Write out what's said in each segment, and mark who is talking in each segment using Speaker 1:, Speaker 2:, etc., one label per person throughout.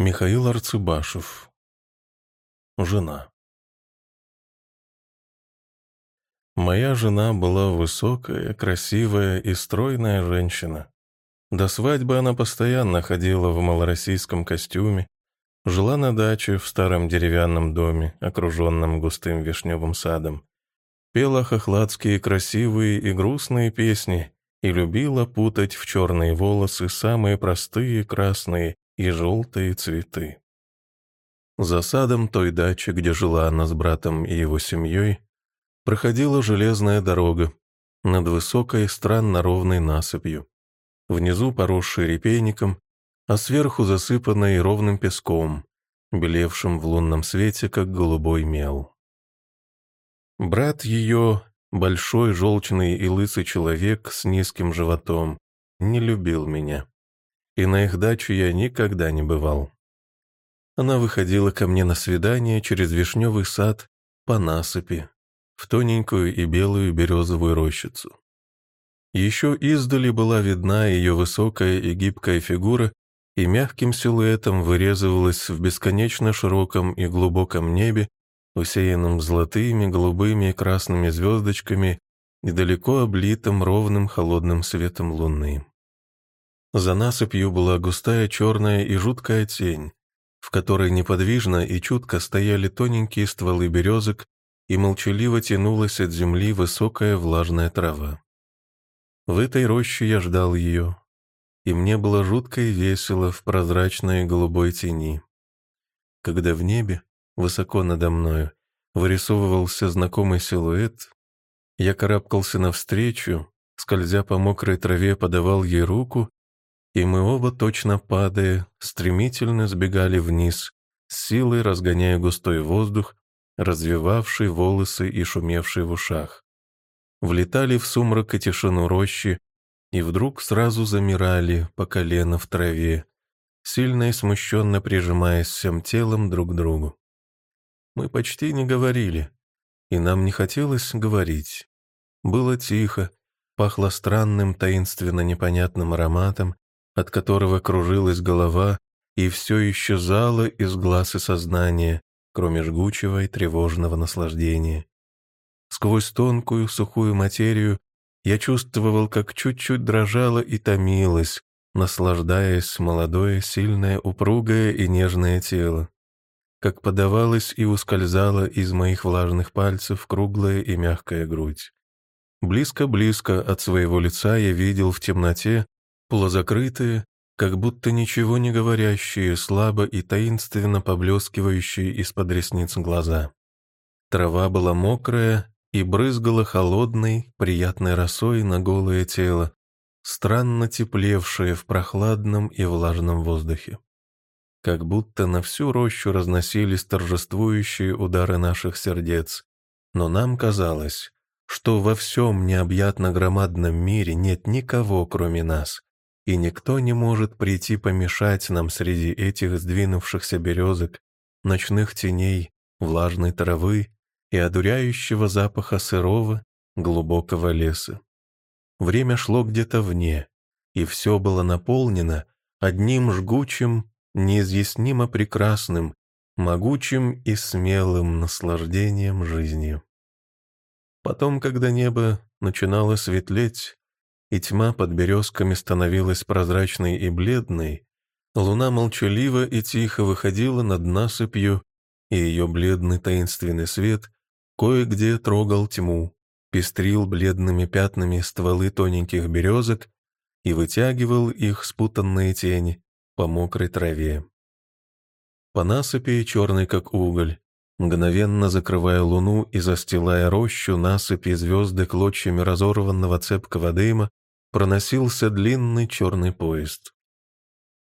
Speaker 1: Михаил Арцыбашев. Жена. Моя жена была высокая, красивая и стройная женщина. До свадьбы она постоянно ходила в малороссийском костюме, жила на даче в старом деревянном доме, окруженном густым вишневым садом, пела хохладские красивые и грустные песни и любила путать в черные волосы самые простые красные и желтые цветы. За садом той дачи, где жила она с братом и его семьей, проходила железная дорога над высокой, странно ровной насыпью. Внизу поросшей репейником, а сверху засыпанной ровным песком, белевшим в лунном свете, как голубой мел. Брат ее, большой, желчный и лысый человек с низким животом, не любил меня и на их дачу я никогда не бывал. Она выходила ко мне на свидание через вишневый сад по насыпи, в тоненькую и белую березовую рощицу. Еще издали была видна ее высокая и гибкая фигура и мягким силуэтом вырезывалась в бесконечно широком и глубоком небе, усеянном золотыми, голубыми и красными звездочками и далеко облитым ровным холодным светом луны. За насыпью была густая черная и жуткая тень, в которой неподвижно и чутко стояли тоненькие стволы березок и молчаливо тянулась от земли высокая влажная трава. В этой роще я ждал ее, и мне было жутко и весело в прозрачной голубой тени. Когда в небе, высоко надо мною, вырисовывался знакомый силуэт, я карабкался навстречу, скользя по мокрой траве, подавал ей руку и мы оба, точно падая, стремительно сбегали вниз, силой разгоняя густой воздух, развивавший волосы и шумевший в ушах. Влетали в сумрак и тишину рощи, и вдруг сразу замирали по колено в траве, сильно и смущенно прижимаясь всем телом друг к другу. Мы почти не говорили, и нам не хотелось говорить. Было тихо, пахло странным таинственно непонятным ароматом, от которого кружилась голова и все исчезало из глаз и сознания, кроме жгучего и тревожного наслаждения. Сквозь тонкую сухую материю я чувствовал, как чуть-чуть дрожало и томилось, наслаждаясь молодое, сильное, упругое и нежное тело, как подавалось и ускользало из моих влажных пальцев круглая и мягкая грудь. Близко-близко от своего лица я видел в темноте полузакрытые, как будто ничего не говорящие, слабо и таинственно поблескивающие из-под ресниц глаза. Трава была мокрая и брызгала холодной, приятной росой на голое тело, странно теплевшее в прохладном и влажном воздухе. Как будто на всю рощу разносились торжествующие удары наших сердец, но нам казалось, что во всем необъятно громадном мире нет никого, кроме нас, и никто не может прийти помешать нам среди этих сдвинувшихся березок, ночных теней, влажной травы и одуряющего запаха сырого, глубокого леса. Время шло где-то вне, и все было наполнено одним жгучим, неизъяснимо прекрасным, могучим и смелым наслаждением жизни. Потом, когда небо начинало светлеть, и тьма под березками становилась прозрачной и бледной, луна молчаливо и тихо выходила над насыпью, и ее бледный таинственный свет кое-где трогал тьму, пестрил бледными пятнами стволы тоненьких березок и вытягивал их спутанные тени по мокрой траве. По насыпи, черной как уголь, мгновенно закрывая луну и застилая рощу насыпи звезды клочьями разорванного цепкого дыма, проносился длинный черный поезд.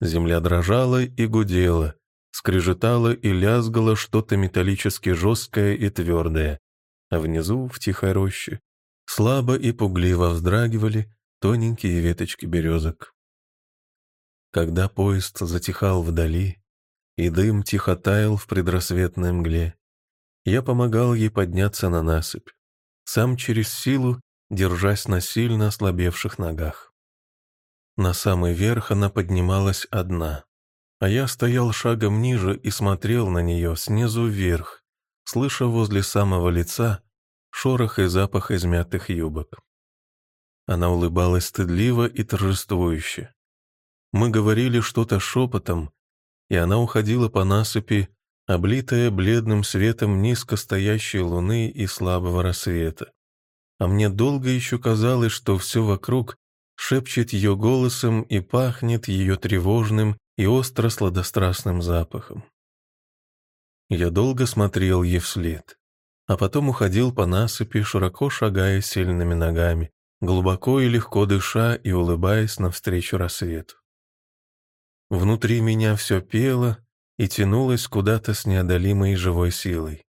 Speaker 1: Земля дрожала и гудела, скрежетала и лязгала что-то металлически жесткое и твердое, а внизу, в тихой роще, слабо и пугливо вздрагивали тоненькие веточки березок. Когда поезд затихал вдали, и дым тихо таял в предрассветной мгле, я помогал ей подняться на насыпь, сам через силу держась на сильно ослабевших ногах. На самый верх она поднималась одна. а я стоял шагом ниже и смотрел на нее снизу вверх, слыша возле самого лица шорох и запах измятых юбок. Она улыбалась стыдливо и торжествующе. Мы говорили что-то шепотом, и она уходила по насыпи, облитая бледным светом низко стоящей луны и слабого рассвета. А мне долго еще казалось, что все вокруг шепчет ее голосом и пахнет ее тревожным и остро-сладострастным запахом. Я долго смотрел ей вслед, а потом уходил по насыпи, широко шагая сильными ногами, глубоко и легко дыша и улыбаясь навстречу рассвету. Внутри меня все пело и тянулось куда-то с неодолимой живой силой.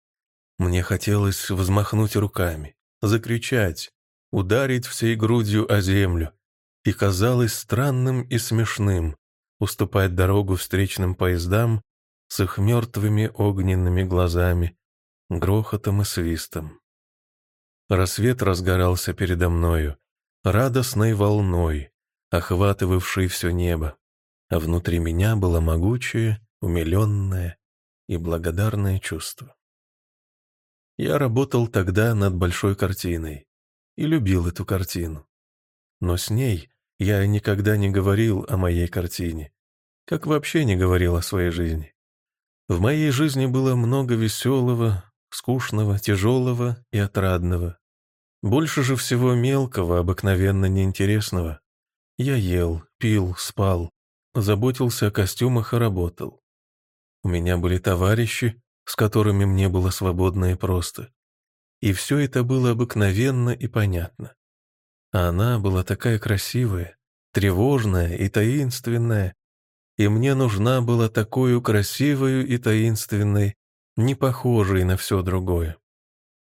Speaker 1: Мне хотелось взмахнуть руками, закричать, ударить всей грудью о землю, и казалось странным и смешным уступать дорогу встречным поездам с их мертвыми огненными глазами, грохотом и свистом. Рассвет разгорался передо мною, радостной волной, охватывавшей все небо а внутри меня было могучее, умиленное и благодарное чувство. Я работал тогда над большой картиной и любил эту картину. Но с ней я никогда не говорил о моей картине, как вообще не говорил о своей жизни. В моей жизни было много веселого, скучного, тяжелого и отрадного. Больше же всего мелкого, обыкновенно неинтересного. Я ел, пил, спал, заботился о костюмах и работал. У меня были товарищи, с которыми мне было свободно и просто. И все это было обыкновенно и понятно. А она была такая красивая, тревожная и таинственная, и мне нужна была такую красивую и таинственной, не похожей на все другое.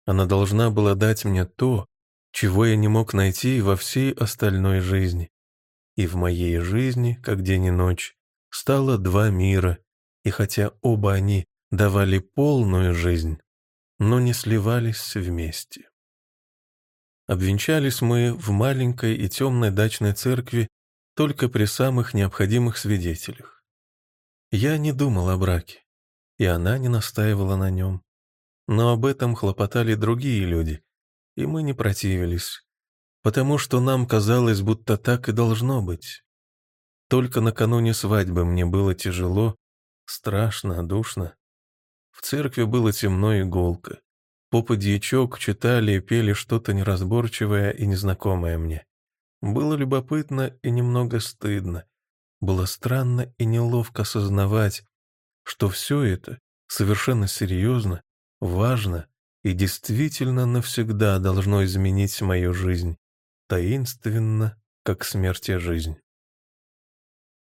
Speaker 1: Она должна была дать мне то, чего я не мог найти во всей остальной жизни. И в моей жизни, как день и ночь, стало два мира, и хотя оба они давали полную жизнь, но не сливались вместе. Обвенчались мы в маленькой и темной дачной церкви только при самых необходимых свидетелях. Я не думал о браке, и она не настаивала на нем. Но об этом хлопотали другие люди, и мы не противились, потому что нам казалось, будто так и должно быть. Только накануне свадьбы мне было тяжело, страшно, душно. Церкви было темно и гулко. Попа дьячок читали и пели что-то неразборчивое и незнакомое мне. Было любопытно и немного стыдно. Было странно и неловко осознавать, что все это совершенно серьезно, важно и действительно навсегда должно изменить мою жизнь таинственно, как смерть и жизнь.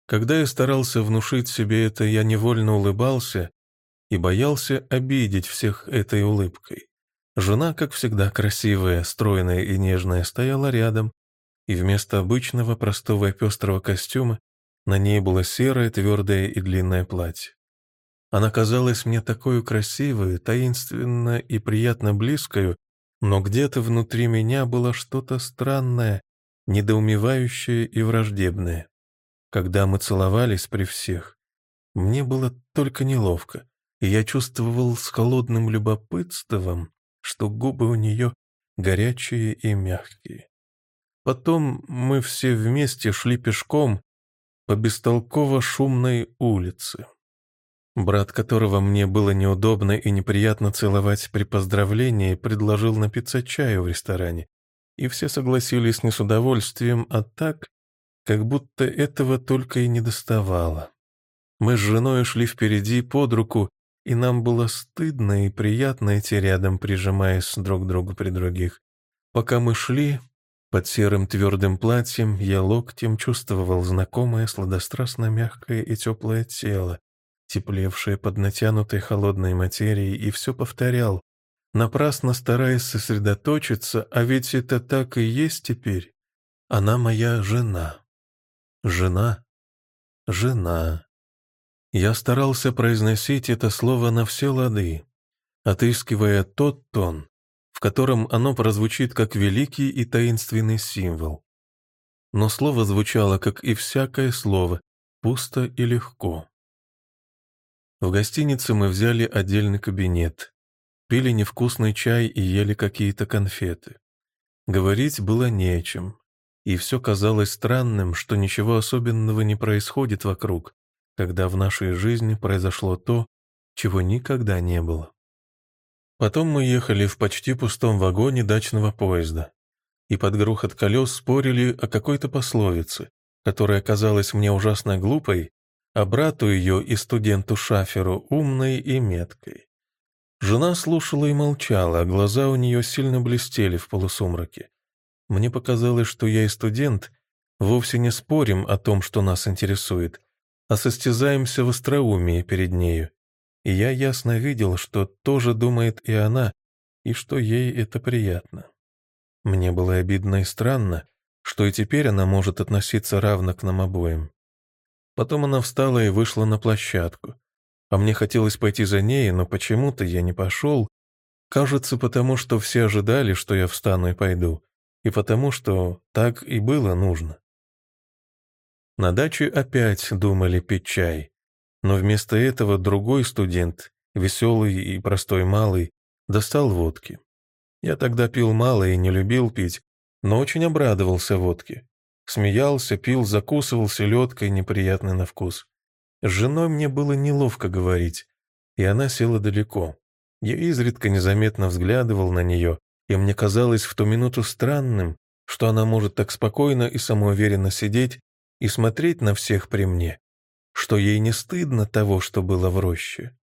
Speaker 1: Когда я старался внушить себе это, я невольно улыбался и боялся обидеть всех этой улыбкой. Жена, как всегда красивая, стройная и нежная, стояла рядом, и вместо обычного простого и пестрого костюма на ней было серое, твердое и длинное платье. Она казалась мне такой красивой, таинственно и приятно близкою, но где-то внутри меня было что-то странное, недоумевающее и враждебное. Когда мы целовались при всех, мне было только неловко, и я чувствовал с холодным любопытством, что губы у нее горячие и мягкие. Потом мы все вместе шли пешком по бестолково шумной улице. Брат, которого мне было неудобно и неприятно целовать при поздравлении, предложил напиться чаю в ресторане, и все согласились не с удовольствием, а так, как будто этого только и не доставало. Мы с женой шли впереди под руку, и нам было стыдно и приятно идти рядом, прижимаясь друг к другу при других. Пока мы шли, под серым твердым платьем я локтем чувствовал знакомое сладострастно мягкое и теплое тело, теплевшее под натянутой холодной материей, и все повторял, напрасно стараясь сосредоточиться, а ведь это так и есть теперь. Она моя жена. Жена. Жена. Я старался произносить это слово на все лады, отыскивая тот тон, в котором оно прозвучит как великий и таинственный символ. Но слово звучало, как и всякое слово, пусто и легко. В гостинице мы взяли отдельный кабинет, пили невкусный чай и ели какие-то конфеты. Говорить было не о чем, и все казалось странным, что ничего особенного не происходит вокруг, когда в нашей жизни произошло то, чего никогда не было. Потом мы ехали в почти пустом вагоне дачного поезда и под грохот колес спорили о какой-то пословице, которая казалась мне ужасно глупой, а брату ее и студенту Шаферу умной и меткой. Жена слушала и молчала, а глаза у нее сильно блестели в полусумраке. Мне показалось, что я и студент вовсе не спорим о том, что нас интересует, а состязаемся в остроумии перед нею. И я ясно видел, что тоже думает и она, и что ей это приятно. Мне было обидно и странно, что и теперь она может относиться равно к нам обоим. Потом она встала и вышла на площадку. А мне хотелось пойти за ней, но почему-то я не пошел. Кажется, потому что все ожидали, что я встану и пойду, и потому что так и было нужно. На даче опять думали пить чай, но вместо этого другой студент, веселый и простой малый, достал водки. Я тогда пил мало и не любил пить, но очень обрадовался водке. Смеялся, пил, закусывал селедкой, неприятный на вкус. С женой мне было неловко говорить, и она села далеко. Я изредка незаметно взглядывал на нее, и мне казалось в ту минуту странным, что она может так спокойно и самоуверенно сидеть и смотреть на всех при мне, что ей не стыдно того, что было в роще.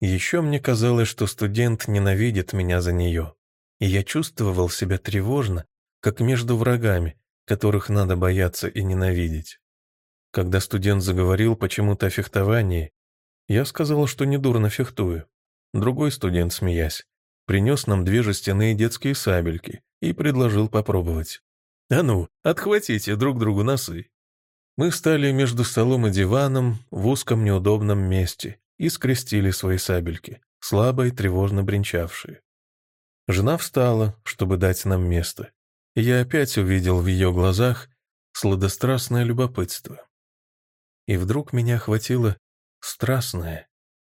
Speaker 1: Еще мне казалось, что студент ненавидит меня за нее, и я чувствовал себя тревожно, как между врагами, которых надо бояться и ненавидеть. Когда студент заговорил почему-то о фехтовании, я сказал, что недурно фехтую. Другой студент, смеясь, принес нам две жестяные детские сабельки и предложил попробовать. «А ну, отхватите друг другу носы». Мы стали между столом и диваном в узком неудобном месте, и скрестили свои сабельки, слабо и тревожно бренчавшие. Жена встала, чтобы дать нам место, и я опять увидел в ее глазах сладострастное любопытство. И вдруг меня охватила страстная,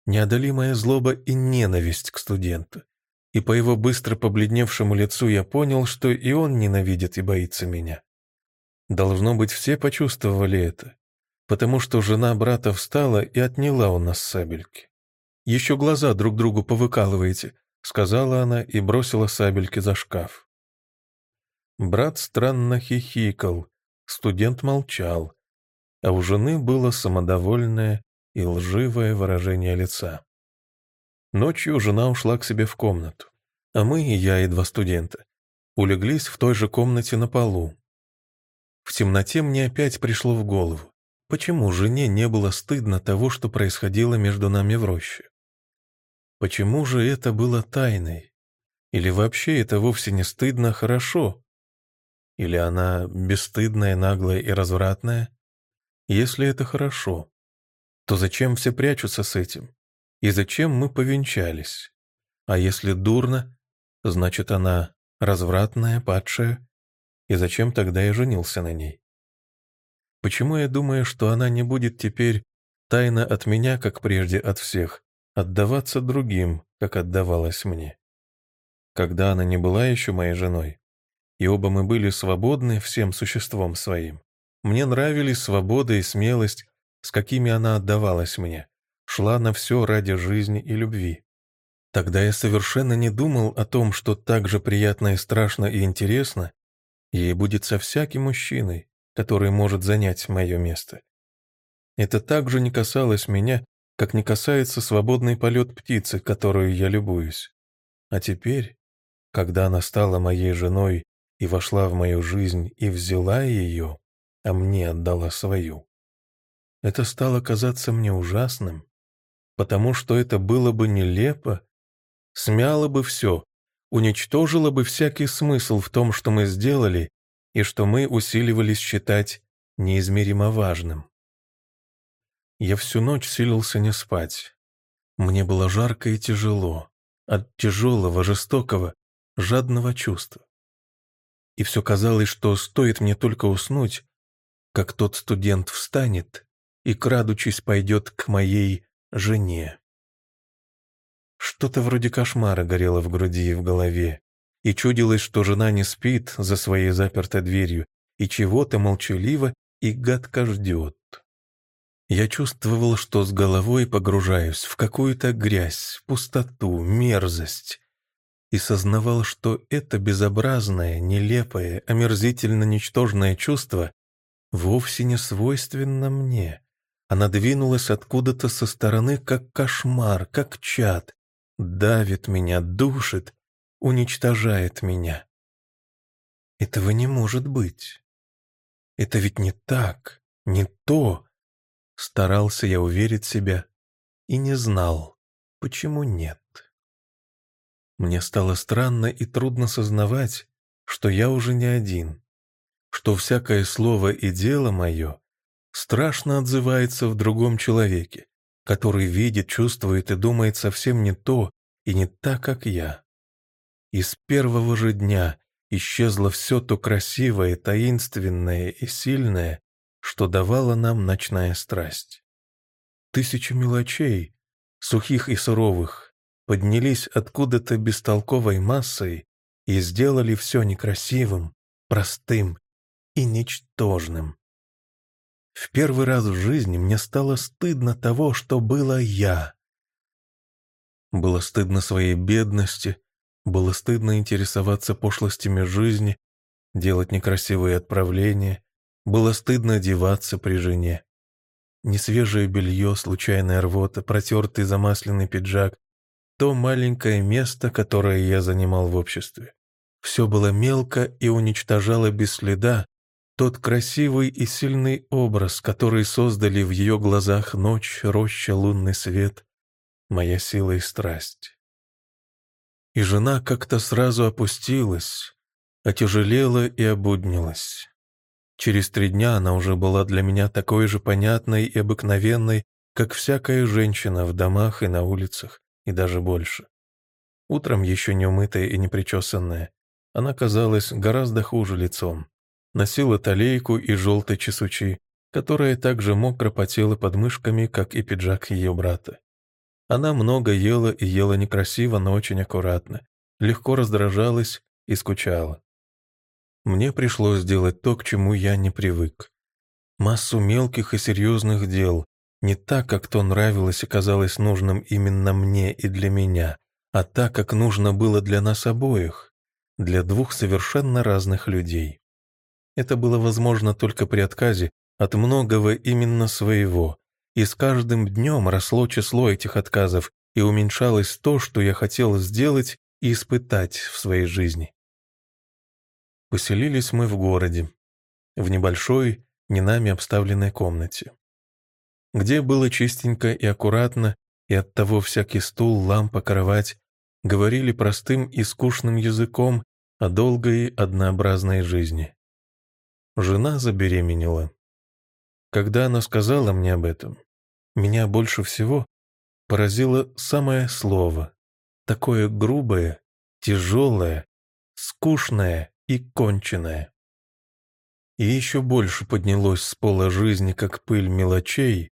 Speaker 1: неодолимая злоба и ненависть к студенту. И по его быстро побледневшему лицу я понял, что и он ненавидит и боится меня. Должно быть, все почувствовали это, потому что жена брата встала и отняла у нас сабельки. «Еще глаза друг другу повыкалываете», — сказала она и бросила сабельки за шкаф. Брат странно хихикал, студент молчал, а у жены было самодовольное и лживое выражение лица. Ночью жена ушла к себе в комнату, а мы, и я, и два студента, улеглись в той же комнате на полу. В темноте мне опять пришло в голову, Почему жене не было стыдно того, что происходило между нами в роще? Почему же это было тайной? Или вообще это вовсе не стыдно хорошо? Или она бесстыдная, наглая и развратная? Если это хорошо, то зачем все прячутся с этим? И зачем мы повенчались? А если дурно, значит она развратная, падшая? И зачем тогда я женился на ней? Почему я думаю, что она не будет теперь тайно от меня, как прежде от всех, отдаваться другим, как отдавалась мне? Когда она не была еще моей женой, и оба мы были свободны всем существом своим. Мне нравились свобода и смелость, с какими она отдавалась мне, шла на все ради жизни и любви. Тогда я совершенно не думал о том, что так же приятно и страшно и интересно ей будет со всяким мужчиной, который может занять мое место. Это также не касалось меня, как не касается свободный полет птицы, которую я любуюсь. А теперь, когда она стала моей женой и вошла в мою жизнь и взяла ее, а мне отдала свою, это стало казаться мне ужасным, потому что это было бы нелепо, смяло бы все, уничтожило бы всякий смысл в том, что мы сделали, и что мы усиливались считать неизмеримо важным. Я всю ночь силился не спать. Мне было жарко и тяжело, от тяжелого, жестокого, жадного чувства. И все казалось, что стоит мне только уснуть, как тот студент встанет и, крадучись, пойдет к моей жене. Что-то вроде кошмара горело в груди и в голове, и чудилось, что жена не спит за своей запертой дверью и чего-то молчаливо и гадко ждет. Я чувствовал, что с головой погружаюсь в какую-то грязь, пустоту, мерзость, и сознавал, что это безобразное, нелепое, омерзительно ничтожное чувство вовсе не свойственно мне. Она двинулась откуда-то со стороны, как кошмар, как чад, давит меня, душит, уничтожает меня. Этого не может быть. Это ведь не так, не то. Старался я уверить себя и не знал, почему нет. Мне стало странно и трудно сознавать, что я уже не один, что всякое слово и дело мое страшно отзывается в другом человеке, который видит, чувствует и думает совсем не то и не так, как я. И с первого же дня исчезло все то красивое, таинственное и сильное, что давала нам ночная страсть. Тысячи мелочей, сухих и суровых, поднялись откуда-то бестолковой массой и сделали все некрасивым, простым и ничтожным. В первый раз в жизни мне стало стыдно того, что было я. Было стыдно своей бедности, было стыдно интересоваться пошлостями жизни, делать некрасивые отправления, было стыдно одеваться при жене. Несвежее белье, случайная рвота, протертый замасленный пиджак, то маленькое место, которое я занимал в обществе. Все было мелко и уничтожало без следа тот красивый и сильный образ, который создали в ее глазах ночь, роща, лунный свет, моя сила и страсть. И жена как-то сразу опустилась, отяжелела и обуднилась. Через три дня она уже была для меня такой же понятной и обыкновенной, как всякая женщина в домах и на улицах, и даже больше. Утром еще не умытая и не причесанная, она казалась гораздо хуже лицом носила талейку и желтой чесучи, которая также мокро потела под мышками, как и пиджак ее брата. Она много ела и ела некрасиво, но очень аккуратно, легко раздражалась и скучала. Мне пришлось сделать то, к чему я не привык. Массу мелких и серьезных дел, не так, как то нравилось и казалось нужным именно мне и для меня, а так, как нужно было для нас обоих, для двух совершенно разных людей. Это было возможно только при отказе от многого именно своего, и с каждым днем росло число этих отказов и уменьшалось то, что я хотел сделать и испытать в своей жизни. Поселились мы в городе, в небольшой, не нами обставленной комнате, где было чистенько и аккуратно, и оттого всякий стул, лампа, кровать говорили простым и скучным языком о долгой однообразной жизни. Жена забеременела. Когда она сказала мне об этом, меня больше всего поразило самое слово, такое грубое, тяжелое, скучное и конченное. И еще больше поднялось с пола жизни, как пыль мелочей,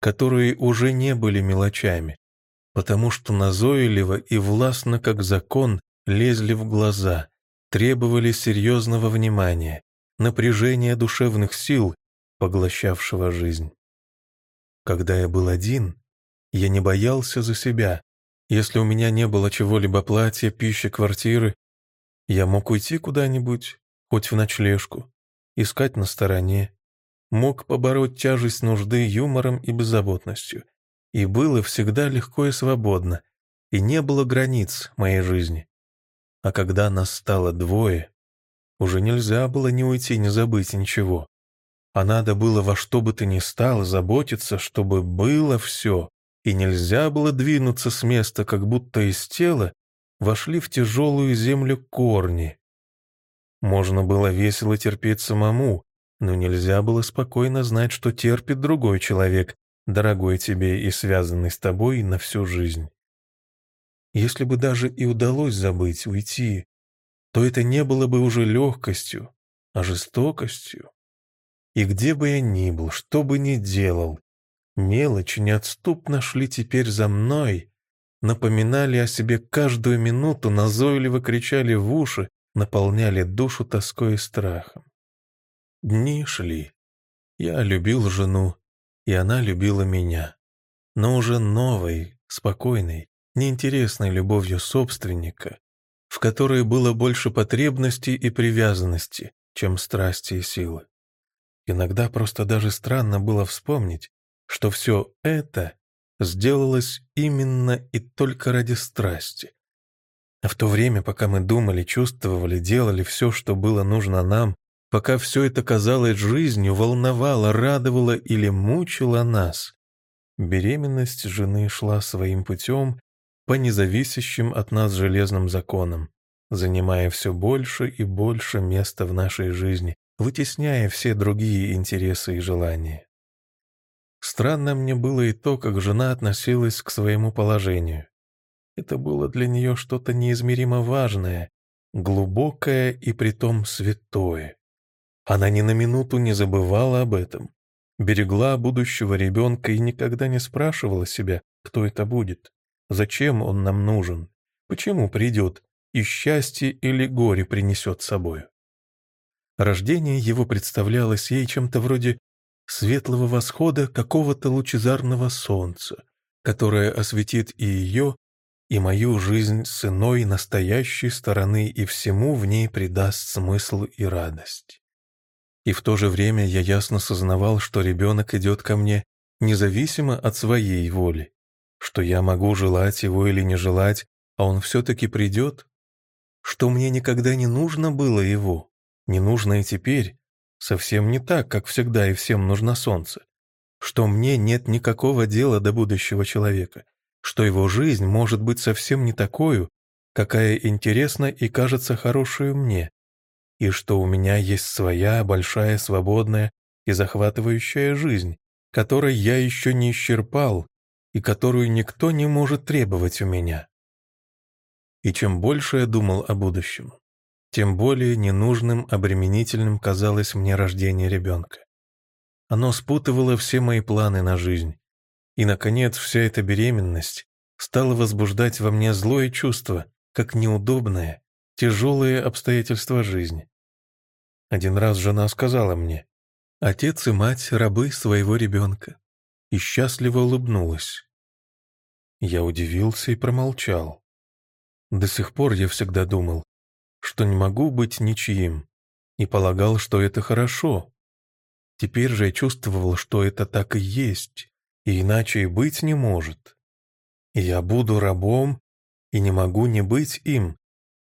Speaker 1: которые уже не были мелочами, потому что назойливо и властно, как закон, лезли в глаза, требовали серьезного внимания, напряжения душевных сил, поглощавшего жизнь. Когда я был один, я не боялся за себя. Если у меня не было чего-либо платья, пищи, квартиры, я мог уйти куда-нибудь, хоть в ночлежку, искать на стороне, мог побороть тяжесть нужды юмором и беззаботностью. И было всегда легко и свободно, и не было границ моей жизни. А когда нас стало двое, уже нельзя было ни уйти, ни забыть ничего. А надо было во что бы то ни стало заботиться, чтобы было все, и нельзя было двинуться с места, как будто из тела вошли в тяжелую землю корни. Можно было весело терпеть самому, но нельзя было спокойно знать, что терпит другой человек, дорогой тебе и связанный с тобой на всю жизнь. Если бы даже и удалось забыть, уйти, то это не было бы уже легкостью, а жестокостью. И где бы я ни был, что бы ни делал,
Speaker 2: Мелочи неотступно шли теперь за мной, напоминали о себе каждую минуту, назойливо кричали в уши, наполняли душу тоской и страхом. Дни шли. Я любил жену, и она любила меня. Но уже новой, спокойной, неинтересной любовью собственника, в которой было больше потребностей и привязанности, чем страсти и силы. Иногда просто даже странно было вспомнить, что все это сделалось именно и только ради страсти. А в то время, пока мы думали, чувствовали, делали все, что было нужно нам, пока все это казалось жизнью, волновало, радовало или мучило нас, беременность жены шла своим путем по независящим от нас железным законам, занимая все больше и больше места в нашей жизни, вытесняя все другие интересы и желания. Странно мне было и то, как жена относилась к своему положению. Это было для нее что-то неизмеримо важное, глубокое и притом святое. Она ни на минуту не забывала об этом, берегла будущего ребенка и никогда не спрашивала себя, кто это будет, зачем он нам нужен, почему придет и счастье или горе принесет с собою. Рождение его представлялось ей чем-то вроде светлого восхода какого-то лучезарного солнца, которое осветит и ее, и мою жизнь с иной настоящей стороны и всему в ней придаст смысл и радость. И в то же время я ясно сознавал, что ребенок идет ко мне независимо от своей воли, что я могу желать его или не желать, а он все-таки придет, что мне никогда не нужно было его, не нужно и теперь, совсем не так, как всегда и всем нужно солнце, что мне нет никакого дела до будущего человека, что его жизнь может быть совсем не такой, какая интересна и кажется хорошей мне, и что у меня есть своя большая, свободная и захватывающая жизнь, которой я еще не исчерпал и которую никто не может требовать у меня. И чем больше я думал о будущем, тем более ненужным, обременительным казалось мне рождение ребенка. Оно спутывало все мои планы на жизнь. И, наконец, вся эта беременность стала возбуждать во мне злое чувство, как неудобное, тяжелые обстоятельства жизни. Один раз жена сказала мне, «Отец и мать — рабы своего ребенка», и счастливо улыбнулась. Я удивился и промолчал. До сих пор я всегда думал, что не могу быть ничьим, и полагал, что это хорошо. Теперь же я чувствовал, что это так и есть, и иначе и быть не может. Я буду рабом, и не могу не быть им,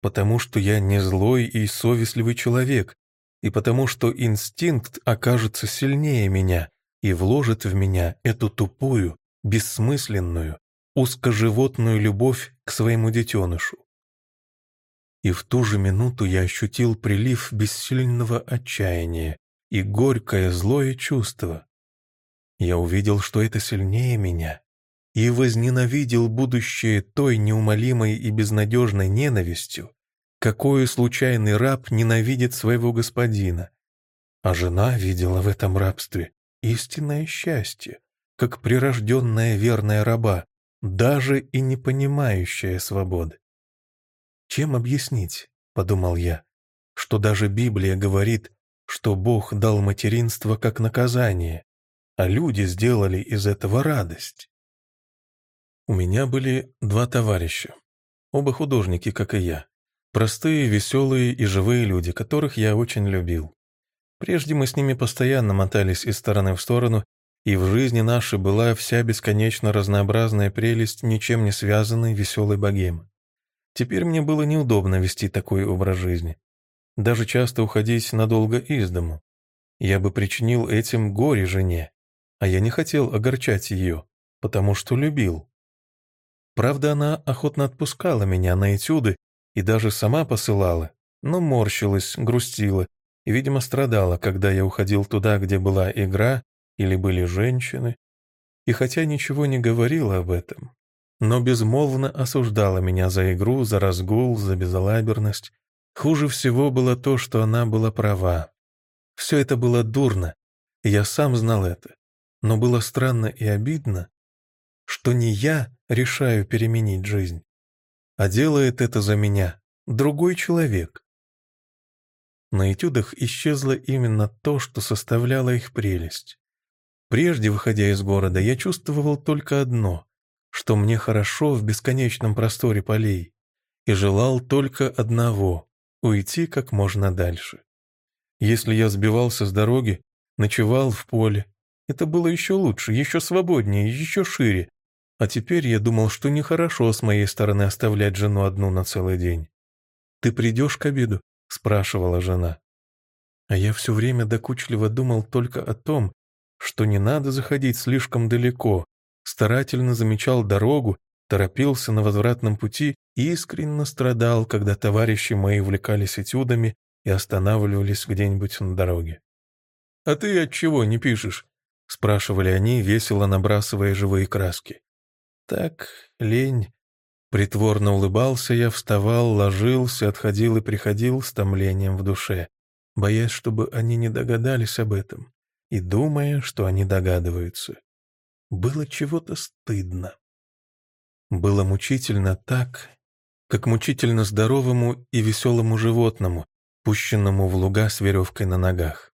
Speaker 2: потому что я не злой и совестливый человек, и потому что инстинкт окажется сильнее меня и вложит в меня эту тупую, бессмысленную, узкоживотную любовь к своему детенышу и в ту же минуту я ощутил прилив бессильного отчаяния и горькое злое чувство. Я увидел, что это сильнее меня, и возненавидел будущее той неумолимой и безнадежной ненавистью, какую случайный раб ненавидит своего господина. А жена видела в этом рабстве истинное счастье, как прирожденная верная раба, даже и не понимающая свободы. Чем объяснить, подумал я, что даже Библия говорит, что Бог дал материнство как наказание, а люди сделали из этого радость. У меня были два товарища, оба художники, как и я, простые, веселые и живые люди, которых я очень любил. Прежде мы с ними постоянно мотались из стороны в сторону, и в жизни нашей была вся бесконечно разнообразная прелесть ничем не связанной веселой богемы. Теперь мне было неудобно вести такой образ жизни. Даже часто уходить надолго из дому. Я бы причинил этим горе жене, а я не хотел огорчать ее, потому что любил. Правда, она охотно отпускала меня на этюды и даже сама посылала, но морщилась, грустила и, видимо, страдала, когда я уходил туда, где была игра или были женщины. И хотя ничего не говорила об этом, но безмолвно осуждала меня за игру, за разгул, за безалаберность. Хуже всего было то, что она была права. Все это было дурно, я сам знал это. Но было странно и обидно, что не я решаю переменить жизнь, а делает это за меня другой человек. На этюдах исчезло именно то, что составляло их прелесть. Прежде, выходя из города, я чувствовал только одно, что мне хорошо в бесконечном просторе полей, и желал только одного — уйти как можно дальше. Если я сбивался с дороги, ночевал в поле, это было еще лучше, еще свободнее, еще шире. А теперь я думал, что нехорошо с моей стороны оставлять жену одну на целый день. «Ты придешь к обеду?» — спрашивала жена. А я все время докучливо думал только о том, что не надо заходить слишком далеко, старательно замечал дорогу, торопился на возвратном пути и искренне страдал, когда товарищи мои увлекались этюдами и останавливались где-нибудь на дороге. «А ты от чего не пишешь?» — спрашивали они, весело набрасывая живые краски. «Так, лень». Притворно улыбался я, вставал, ложился, отходил и приходил с томлением в душе, боясь, чтобы они не догадались об этом, и думая, что они догадываются. Было чего-то стыдно. Было мучительно так, как мучительно здоровому и веселому животному, пущенному в луга с веревкой на ногах.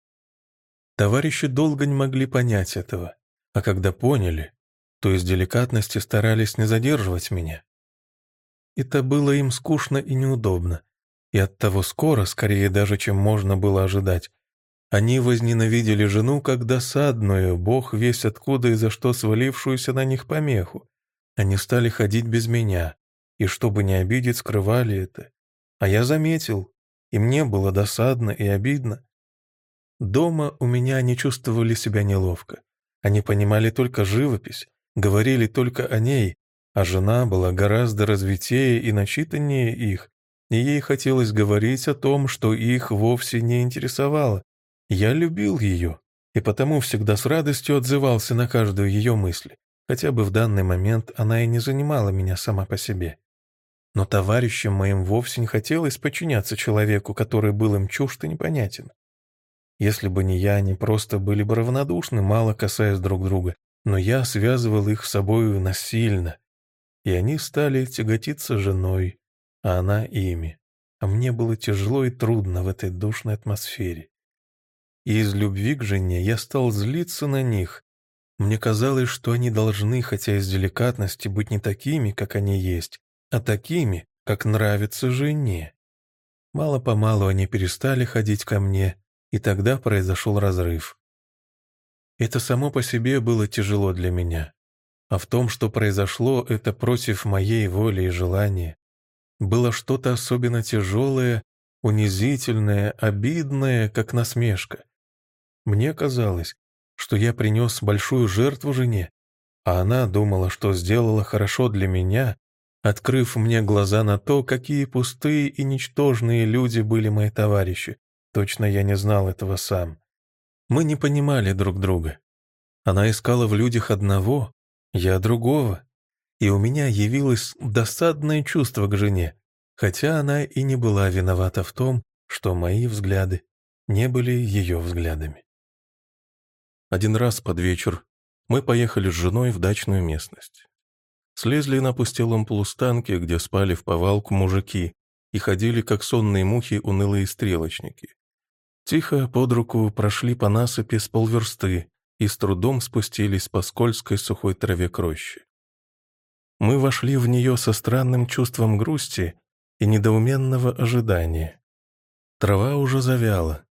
Speaker 2: Товарищи долго не могли понять этого, а когда поняли, то из деликатности старались не задерживать меня. Это было им скучно и неудобно, и оттого скоро, скорее даже, чем можно было ожидать, они возненавидели жену как досадную, бог весь откуда и за что свалившуюся на них помеху. Они стали ходить без меня, и чтобы не обидеть, скрывали это. А я заметил, и мне было досадно и обидно. Дома у меня они чувствовали себя неловко. Они понимали только живопись, говорили только о ней, а жена была гораздо развитее и начитаннее их, и ей хотелось говорить о том, что их вовсе не интересовало. Я любил ее, и потому всегда с радостью отзывался на каждую ее мысль, хотя бы в данный момент она и не занимала меня сама по себе. Но товарищам моим вовсе не хотелось подчиняться человеку, который был им чужд и непонятен. Если бы не я, они просто были бы равнодушны, мало касаясь друг друга, но я связывал их с собою насильно, и они стали тяготиться женой, а она ими. А мне было тяжело и трудно в этой душной атмосфере. И из любви к жене я стал злиться на них. Мне казалось, что они должны, хотя из деликатности, быть не такими, как они есть, а такими, как нравится жене. Мало-помалу они перестали ходить ко мне, и тогда произошел разрыв. Это само по себе было тяжело для меня. А в том, что произошло это против моей воли и желания, было что-то особенно тяжелое, унизительное, обидное, как насмешка. Мне казалось, что я принес большую жертву жене, а она думала, что сделала хорошо для меня, открыв мне глаза на то, какие пустые и ничтожные люди были мои товарищи. Точно я не знал этого сам. Мы не понимали друг друга. Она искала в людях одного, я другого. И у меня явилось досадное чувство к жене, хотя она и не была виновата в том, что мои взгляды не были ее взглядами. Один раз под вечер мы поехали с женой в дачную местность. Слезли на пустелом полустанке, где спали в повалку мужики, и ходили, как сонные мухи, унылые стрелочники. Тихо под руку прошли по насыпи с полверсты и с трудом спустились по скользкой сухой траве к роще. Мы вошли в нее со странным чувством грусти и недоуменного ожидания. Трава уже завяла,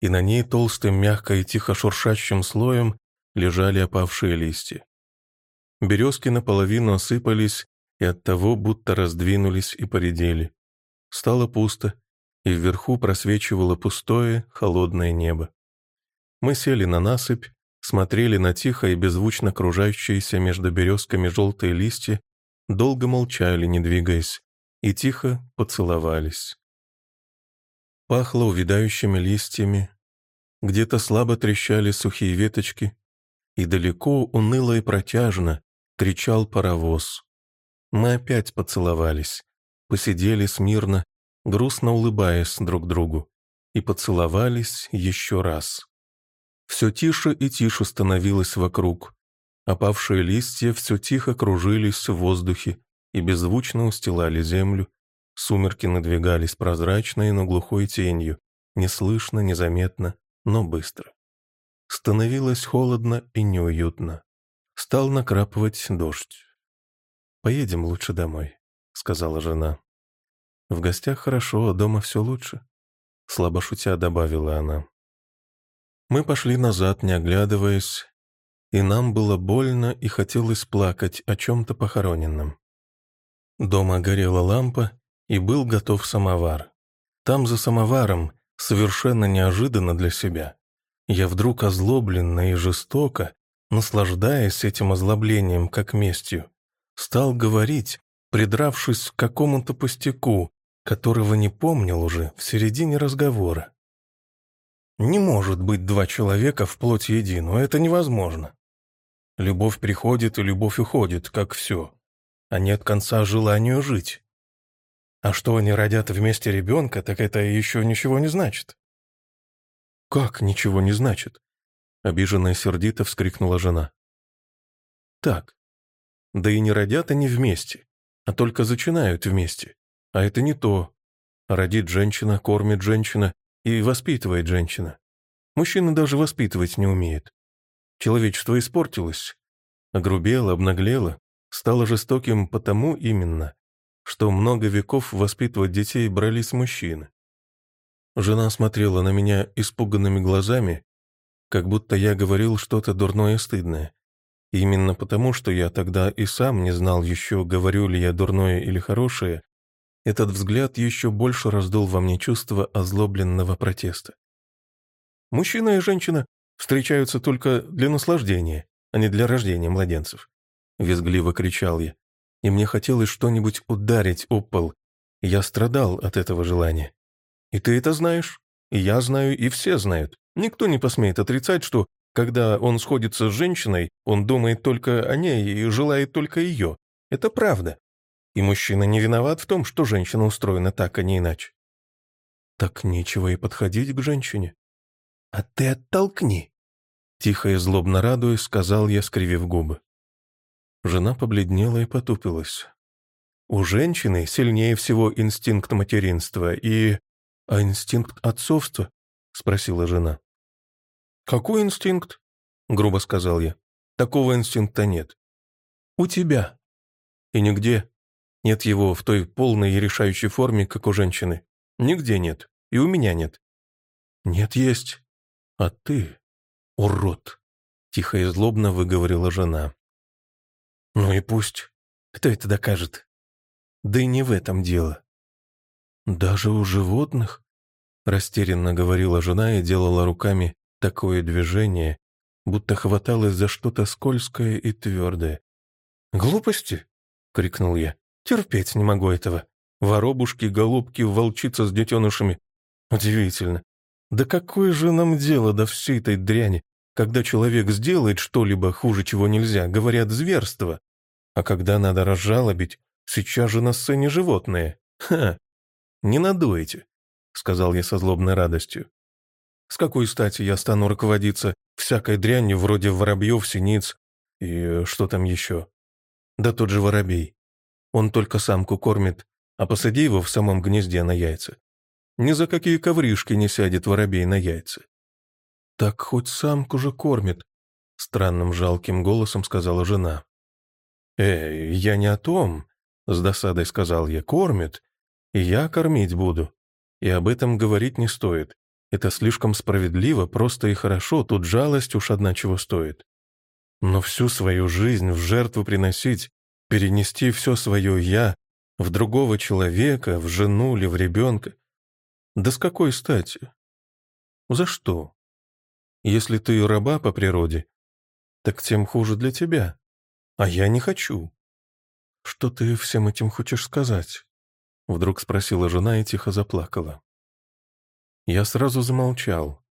Speaker 2: и на ней толстым, мягко и тихо шуршащим слоем лежали опавшие листья. Березки наполовину осыпались и оттого будто раздвинулись и поредели. Стало пусто, и вверху просвечивало пустое, холодное небо. Мы сели на насыпь, смотрели на тихо и беззвучно кружающиеся между березками желтые листья, долго молчали, не двигаясь, и тихо поцеловались. Пахло увядающими листьями, где-то слабо трещали сухие веточки, и далеко, уныло и протяжно, кричал паровоз. Мы опять поцеловались, посидели смирно, грустно улыбаясь друг другу, и поцеловались еще раз.
Speaker 1: Все тише и тише становилось вокруг. Опавшие листья все тихо кружились в воздухе и беззвучно устилали землю. Сумерки надвигались прозрачной, но глухой тенью, неслышно, незаметно, но быстро. Становилось холодно и неуютно. Стал накрапывать дождь. «Поедем лучше домой», — сказала жена. «В гостях хорошо, а дома все лучше», — слабо шутя добавила она. Мы пошли назад, не оглядываясь, и нам было больно и хотелось плакать о чем-то похороненном. Дома горела лампа, и был готов самовар. Там за самоваром, совершенно неожиданно для себя, я вдруг озлобленно и жестоко, наслаждаясь этим озлоблением как местью, стал говорить, придравшись к какому-то пустяку, которого не помнил уже в середине разговора. Не может быть два человека в плоть едину, это невозможно. Любовь приходит и любовь уходит, как все. А нет конца желанию жить. А что они родят вместе ребенка, так это еще ничего не значит. «Как ничего не значит?» Обиженная сердито вскрикнула жена. «Так. Да и не родят они вместе, а только зачинают вместе. А это не то. Родит женщина, кормит женщина и воспитывает женщина. Мужчина даже воспитывать не умеет. Человечество испортилось, огрубело, обнаглело, стало жестоким потому именно, что много веков воспитывать детей брались мужчины. Жена смотрела на меня испуганными глазами, как будто я говорил что-то дурное и стыдное. именно потому, что я тогда и сам не знал еще, говорю ли я дурное или хорошее, этот взгляд еще больше раздул во мне чувство озлобленного протеста. Мужчина и женщина встречаются только для наслаждения, а не для рождения младенцев. Визгливо кричал я, и мне хотелось что-нибудь ударить об пол. Я страдал от этого желания. И ты это знаешь, и я знаю, и все знают. Никто не посмеет отрицать, что, когда он сходится с женщиной, он думает только о ней и желает только ее. Это правда. И мужчина не виноват в том, что женщина устроена так, а не иначе. Так нечего и подходить к женщине. А ты оттолкни. Тихо и злобно радуясь, сказал я, скривив губы. Жена побледнела и потупилась. У женщины сильнее всего инстинкт материнства и... А инстинкт отцовства? Спросила жена. Какой инстинкт? Грубо сказал я. Такого инстинкта нет. У тебя. И нигде. Нет его в той полной и решающей форме, как у женщины. Нигде нет. И у меня нет. Нет, есть. А ты, урод, тихо и злобно выговорила жена. Ну и пусть. Кто это докажет? Да и не в этом дело. Даже у животных? Растерянно говорила жена и делала руками такое движение, будто хваталась за что-то скользкое и твердое. «Глупости!» — крикнул я. Терпеть не могу этого. Воробушки, голубки, волчица с детенышами. Удивительно. Да какое же нам дело до всей этой дряни, когда человек сделает что-либо хуже, чего нельзя, говорят зверство. А когда надо разжалобить, сейчас же на сцене животные. Ха! Не надуете, сказал я со злобной радостью. С какой стати я стану руководиться всякой дрянью вроде воробьев, синиц и что там еще? Да тот же воробей. Он только самку кормит, а посади его в самом гнезде на яйца. Ни за какие ковришки не сядет воробей на яйца. «Так хоть самку же кормит», — странным жалким голосом сказала жена. «Эй, я не о том», — с досадой сказал я, — «кормит, и я кормить буду. И об этом говорить не стоит. Это слишком справедливо, просто и хорошо, тут жалость уж одна чего стоит. Но всю свою жизнь в жертву приносить перенести все свое «я» в другого человека, в жену или в ребенка. Да с какой стати? За что? Если ты раба по природе, так тем хуже для тебя. А я не хочу. Что ты всем этим хочешь сказать? Вдруг спросила жена и тихо заплакала. Я сразу замолчал,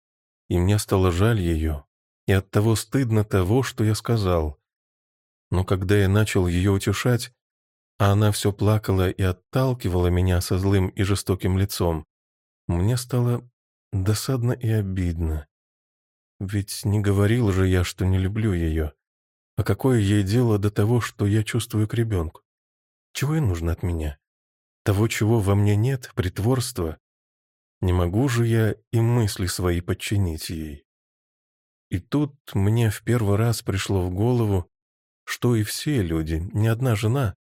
Speaker 1: и мне стало жаль ее, и от того стыдно того, что я сказал, но когда я начал ее утешать, а она все плакала и отталкивала меня со злым и жестоким лицом, мне стало досадно и обидно. Ведь не говорил же я, что не люблю ее. А какое ей дело до того, что я чувствую к ребенку? Чего ей нужно от меня? Того, чего во мне нет, притворства. Не могу же я и мысли свои подчинить ей. И тут мне в первый раз пришло в голову, что и все люди, ни одна жена,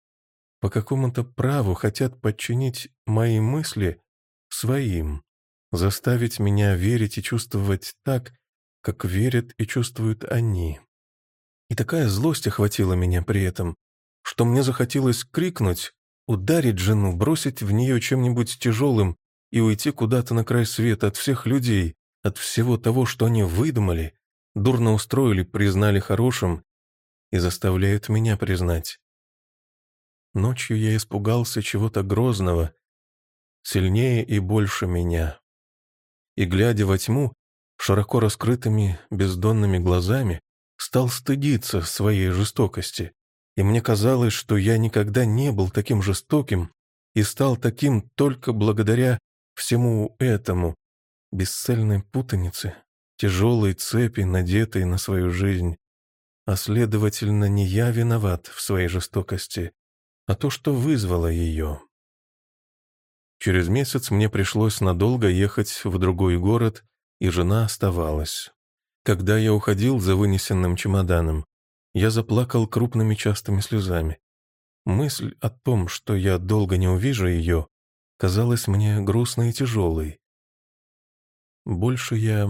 Speaker 1: по какому-то праву хотят подчинить мои мысли своим, заставить меня верить и чувствовать так, как верят и чувствуют они. И такая злость охватила меня при этом, что мне захотелось крикнуть, ударить жену, бросить в нее чем-нибудь тяжелым и уйти куда-то на край света от всех людей, от всего того, что они выдумали, дурно устроили, признали хорошим и заставляют меня признать. Ночью я испугался чего-то грозного, сильнее и больше меня. И, глядя во тьму, широко раскрытыми бездонными глазами, стал стыдиться своей жестокости, и мне казалось, что я никогда не был таким жестоким и стал таким только благодаря всему этому, бесцельной путанице, тяжелой цепи, надетой на свою жизнь. А следовательно, не я виноват в своей жестокости, а то, что вызвало ее. Через месяц мне пришлось надолго ехать в другой город, и жена оставалась. Когда я уходил за вынесенным чемоданом, я заплакал крупными частыми слезами. Мысль о том, что я долго не увижу ее, казалась мне грустной и тяжелой. Больше я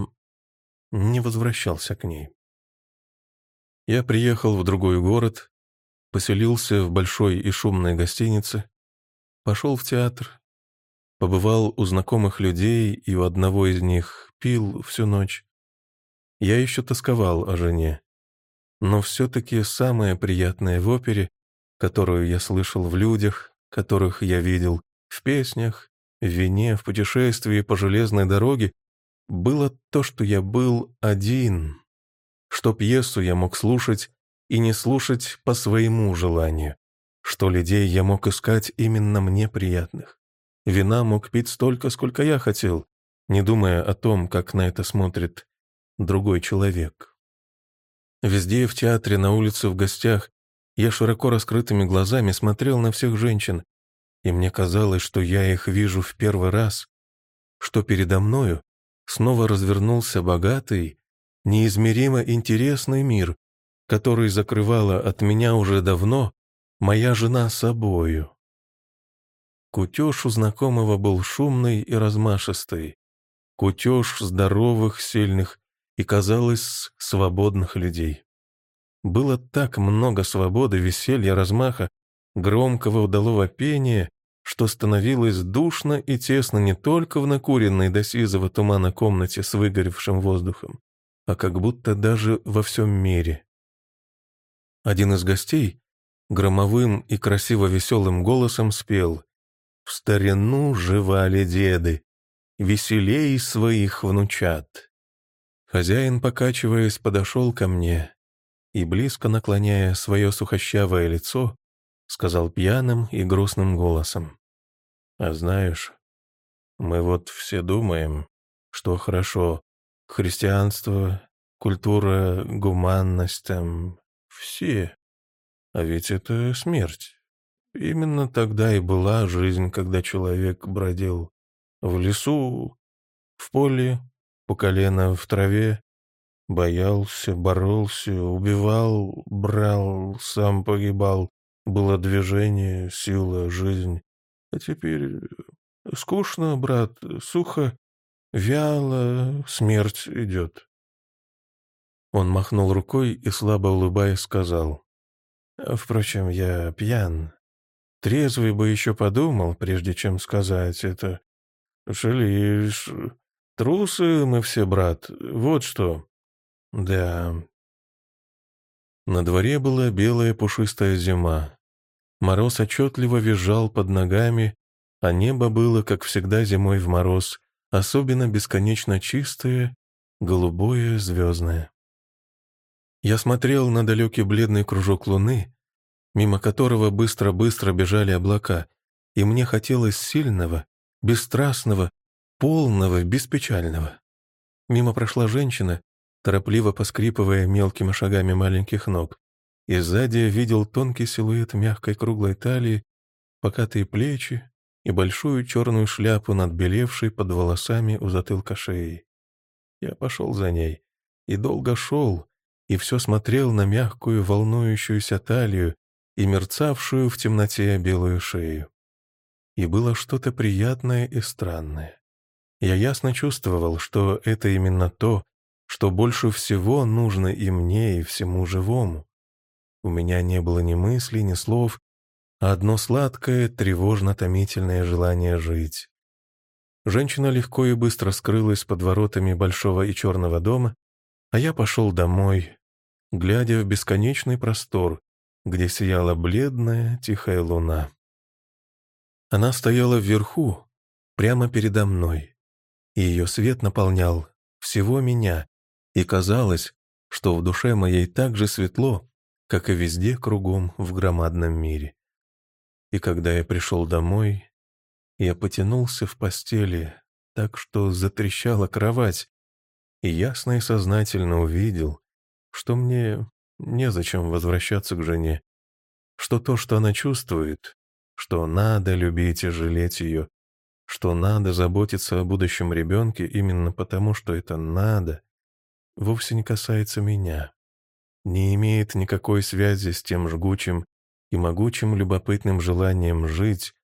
Speaker 1: не возвращался к ней. Я приехал в другой город, поселился в большой и шумной гостинице, пошел в театр, побывал у знакомых людей и у одного из них пил всю ночь. Я еще тосковал о жене. Но все-таки самое приятное в опере, которую я слышал в людях, которых я видел в песнях, в вине, в путешествии по железной дороге, было то, что я был один, что пьесу я мог слушать и не слушать по своему желанию, что людей я мог искать именно мне приятных. Вина мог пить столько, сколько я хотел, не думая о том, как на это смотрит другой человек. Везде, в театре, на улице, в гостях, я широко раскрытыми глазами смотрел на всех женщин, и мне казалось, что я их вижу в первый раз, что передо мною снова развернулся богатый, неизмеримо интересный мир, который закрывала от меня уже давно моя жена собою. Кутеж у знакомого был шумный и размашистый, кутеж здоровых, сильных и, казалось, свободных людей. Было так много свободы, веселья, размаха, громкого удалого пения, что становилось душно и тесно не только в накуренной до сизого тумана комнате с выгоревшим воздухом, а как будто даже во всем мире. Один из гостей громовым и красиво веселым голосом спел «В старину жевали деды, веселей своих внучат». Хозяин, покачиваясь, подошел ко мне и, близко наклоняя свое сухощавое лицо, сказал пьяным и грустным голосом. «А знаешь, мы вот все думаем, что хорошо, христианство, культура, гуманность там, все. А ведь это смерть. Именно тогда и была жизнь, когда человек бродил в лесу, в поле, по колено в траве, боялся, боролся, убивал, брал, сам погибал. Было движение, сила, жизнь. А теперь скучно, брат, сухо, вяло, смерть идет. Он махнул рукой и, слабо улыбаясь, сказал. «Впрочем, я пьян. Трезвый бы еще подумал, прежде чем сказать это. Шалишь, Трусы мы все, брат, вот что. Да. На дворе была белая пушистая зима. Мороз отчетливо визжал под ногами, а небо было, как всегда зимой в мороз, особенно бесконечно чистое, голубое, звездное. Я смотрел на далекий бледный кружок луны, мимо которого быстро-быстро бежали облака, и мне хотелось сильного, бесстрастного, полного, беспечального. Мимо прошла женщина,
Speaker 2: торопливо поскрипывая мелкими шагами маленьких ног, и сзади я видел тонкий силуэт мягкой круглой талии, покатые плечи и большую черную шляпу, надбелевшей под волосами у затылка шеи. Я пошел за ней и долго шел, и все смотрел на мягкую волнующуюся талию и мерцавшую в темноте белую шею. И было что-то приятное и странное. Я ясно чувствовал, что это именно то, что больше всего нужно и мне, и всему живому. У меня не было ни мыслей, ни слов, одно сладкое, тревожно-томительное желание жить. Женщина легко и быстро скрылась под воротами большого и черного дома, а я пошел домой, глядя в бесконечный простор, где сияла бледная, тихая луна. Она стояла вверху, прямо передо мной, и ее свет наполнял всего меня, и казалось, что в душе моей так же светло, как и везде кругом в громадном мире. И когда я пришел домой, я потянулся в постели, так что затрещала кровать, и ясно и сознательно увидел, что мне незачем возвращаться к жене, что то, что она чувствует, что надо любить и жалеть ее, что надо заботиться о будущем ребенке именно потому, что это надо, вовсе не касается меня, не имеет никакой связи с тем жгучим и могучим любопытным желанием жить,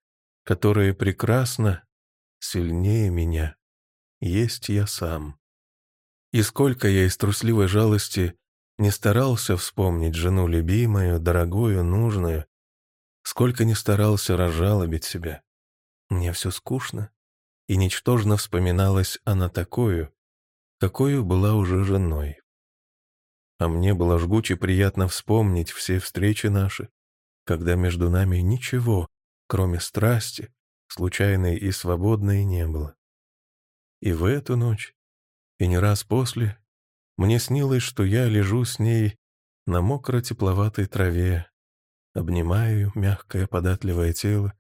Speaker 2: которое прекрасно, сильнее меня, есть я сам. И сколько я из трусливой жалости не старался вспомнить жену любимую, дорогую, нужную, сколько не старался разжалобить себя. Мне все скучно, и ничтожно вспоминалась она такую, какую была уже женой. А мне было жгуче приятно вспомнить все встречи наши, когда между нами ничего, кроме страсти, случайной и свободной, не было. И в эту ночь и не раз после мне снилось, что я лежу с ней на мокро-тепловатой траве, обнимаю мягкое податливое тело,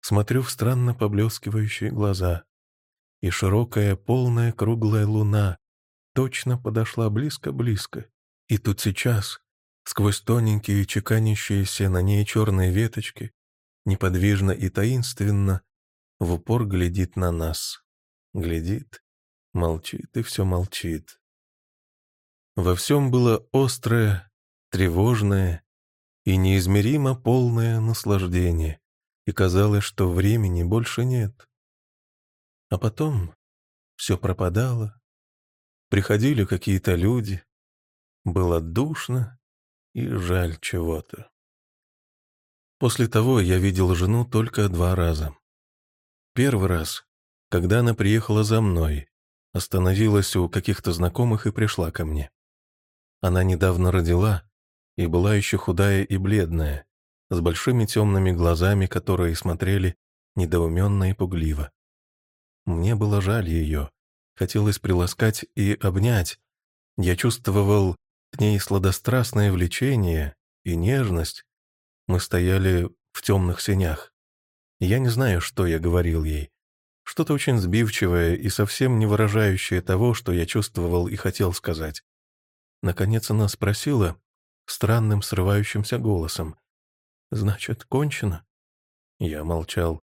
Speaker 2: смотрю в странно поблескивающие глаза, и широкая полная круглая луна точно подошла близко-близко, и тут сейчас, сквозь тоненькие чеканящиеся на ней черные веточки, неподвижно и таинственно, в упор глядит на нас. Глядит Молчит и все молчит. Во всем было острое, тревожное и неизмеримо полное наслаждение, и казалось, что времени больше нет. А потом все пропадало, приходили какие-то люди, было душно и жаль чего-то. После того я видел жену только два раза. Первый раз, когда она приехала за мной, остановилась у каких-то знакомых и пришла ко мне. Она недавно родила и была еще худая и бледная, с большими темными глазами, которые смотрели недоуменно и пугливо. Мне было жаль ее, хотелось приласкать и обнять. Я чувствовал к ней сладострастное влечение и нежность. Мы стояли в темных сенях. Я не знаю, что я говорил ей. Что-то очень сбивчивое и совсем не выражающее того, что я чувствовал и хотел сказать. Наконец она спросила странным срывающимся голосом. «Значит, кончено?» Я молчал.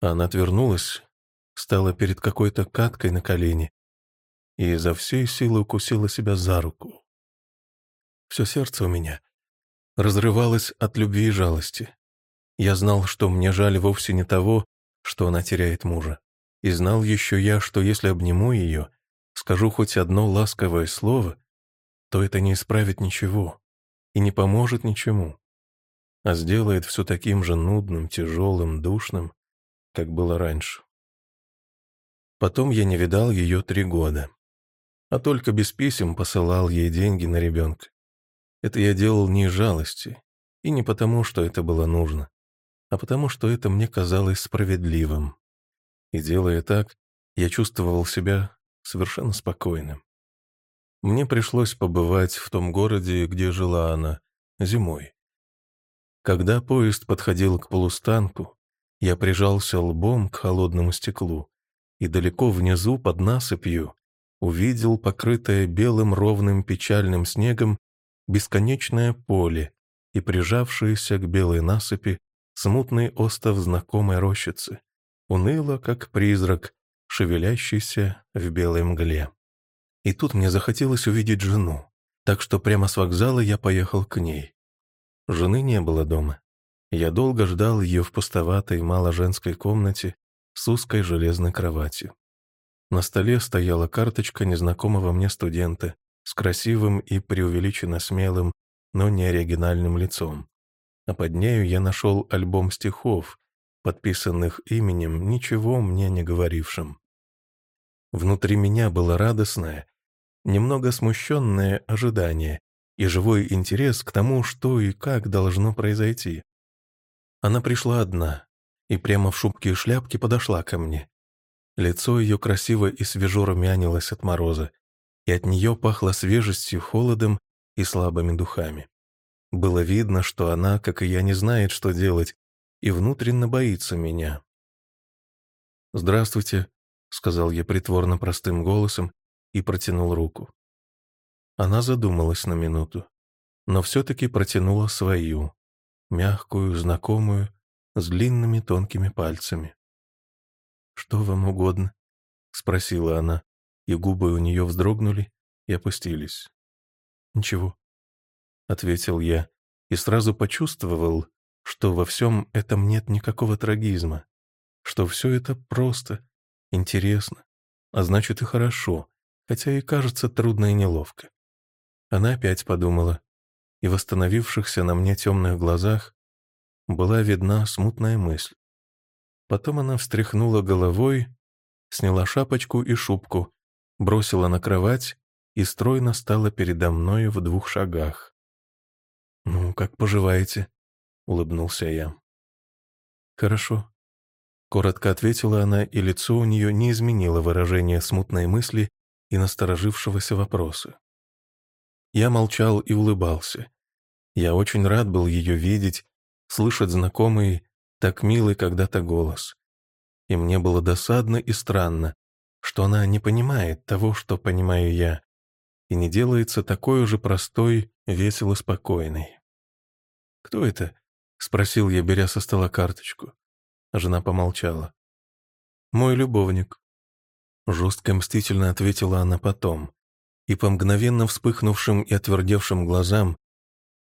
Speaker 2: Она отвернулась, стала перед какой-то каткой на колени и изо всей силы укусила себя за руку. Все сердце у меня разрывалось от любви и жалости. Я знал, что мне жаль вовсе не того, что она теряет мужа. И знал еще я, что если обниму ее, скажу хоть одно ласковое слово, то это не исправит ничего и не поможет ничему, а сделает все таким же нудным, тяжелым, душным, как было раньше. Потом я не видал ее три года, а только без писем посылал ей деньги на ребенка. Это я делал не из жалости, и не потому, что это было нужно, а потому, что это мне казалось справедливым. И делая так, я чувствовал себя совершенно спокойным. Мне пришлось побывать в том городе, где жила она, зимой. Когда поезд подходил к полустанку, я прижался лбом к холодному стеклу, и далеко внизу, под насыпью,
Speaker 1: увидел покрытое белым ровным печальным снегом бесконечное поле и прижавшиеся к белой насыпи смутный остов знакомой рощицы, уныло, как призрак, шевелящийся в белой мгле. И тут мне захотелось увидеть жену, так что прямо с вокзала я поехал к ней. Жены не было дома. Я долго ждал ее в пустоватой маложенской комнате с узкой железной кроватью. На столе стояла карточка незнакомого мне студента с красивым и преувеличенно смелым, но не оригинальным лицом. А под нею я нашел альбом стихов, подписанных именем, ничего мне не говорившим. Внутри меня было радостное, немного смущенное ожидание и живой интерес к тому, что и как должно произойти. Она пришла одна и прямо в шубке и шляпке подошла ко мне. Лицо ее красиво и свежо румянилось от мороза, и от нее пахло свежестью, холодом и слабыми духами. Было видно, что она, как и я, не знает, что делать, и внутренно боится меня. «Здравствуйте», — сказал я притворно простым голосом и протянул руку. Она задумалась на минуту, но все-таки протянула свою, мягкую, знакомую, с длинными тонкими пальцами. «Что вам угодно?» — спросила она, и губы у нее вздрогнули и опустились. «Ничего», — ответил я, и сразу почувствовал, что во всем этом нет никакого трагизма, что все это просто, интересно, а значит и хорошо, хотя и кажется трудно и неловко. Она опять подумала, и в восстановившихся на мне темных глазах была видна смутная мысль. Потом она встряхнула головой, сняла шапочку и шубку, бросила на кровать и стройно стала передо мной в двух шагах. «Ну, как поживаете?» — улыбнулся я. «Хорошо», — коротко ответила она, и лицо у нее не изменило выражение смутной мысли и насторожившегося вопроса. Я молчал и улыбался. Я очень рад был ее видеть, слышать знакомый так милый когда-то голос. И мне было досадно и странно, что она не понимает того, что понимаю я, и не делается такой же простой, весело спокойной. «Кто это?» — спросил я, беря со стола карточку. Жена помолчала. «Мой любовник». Жестко мстительно ответила она потом, и по мгновенно вспыхнувшим и отвердевшим глазам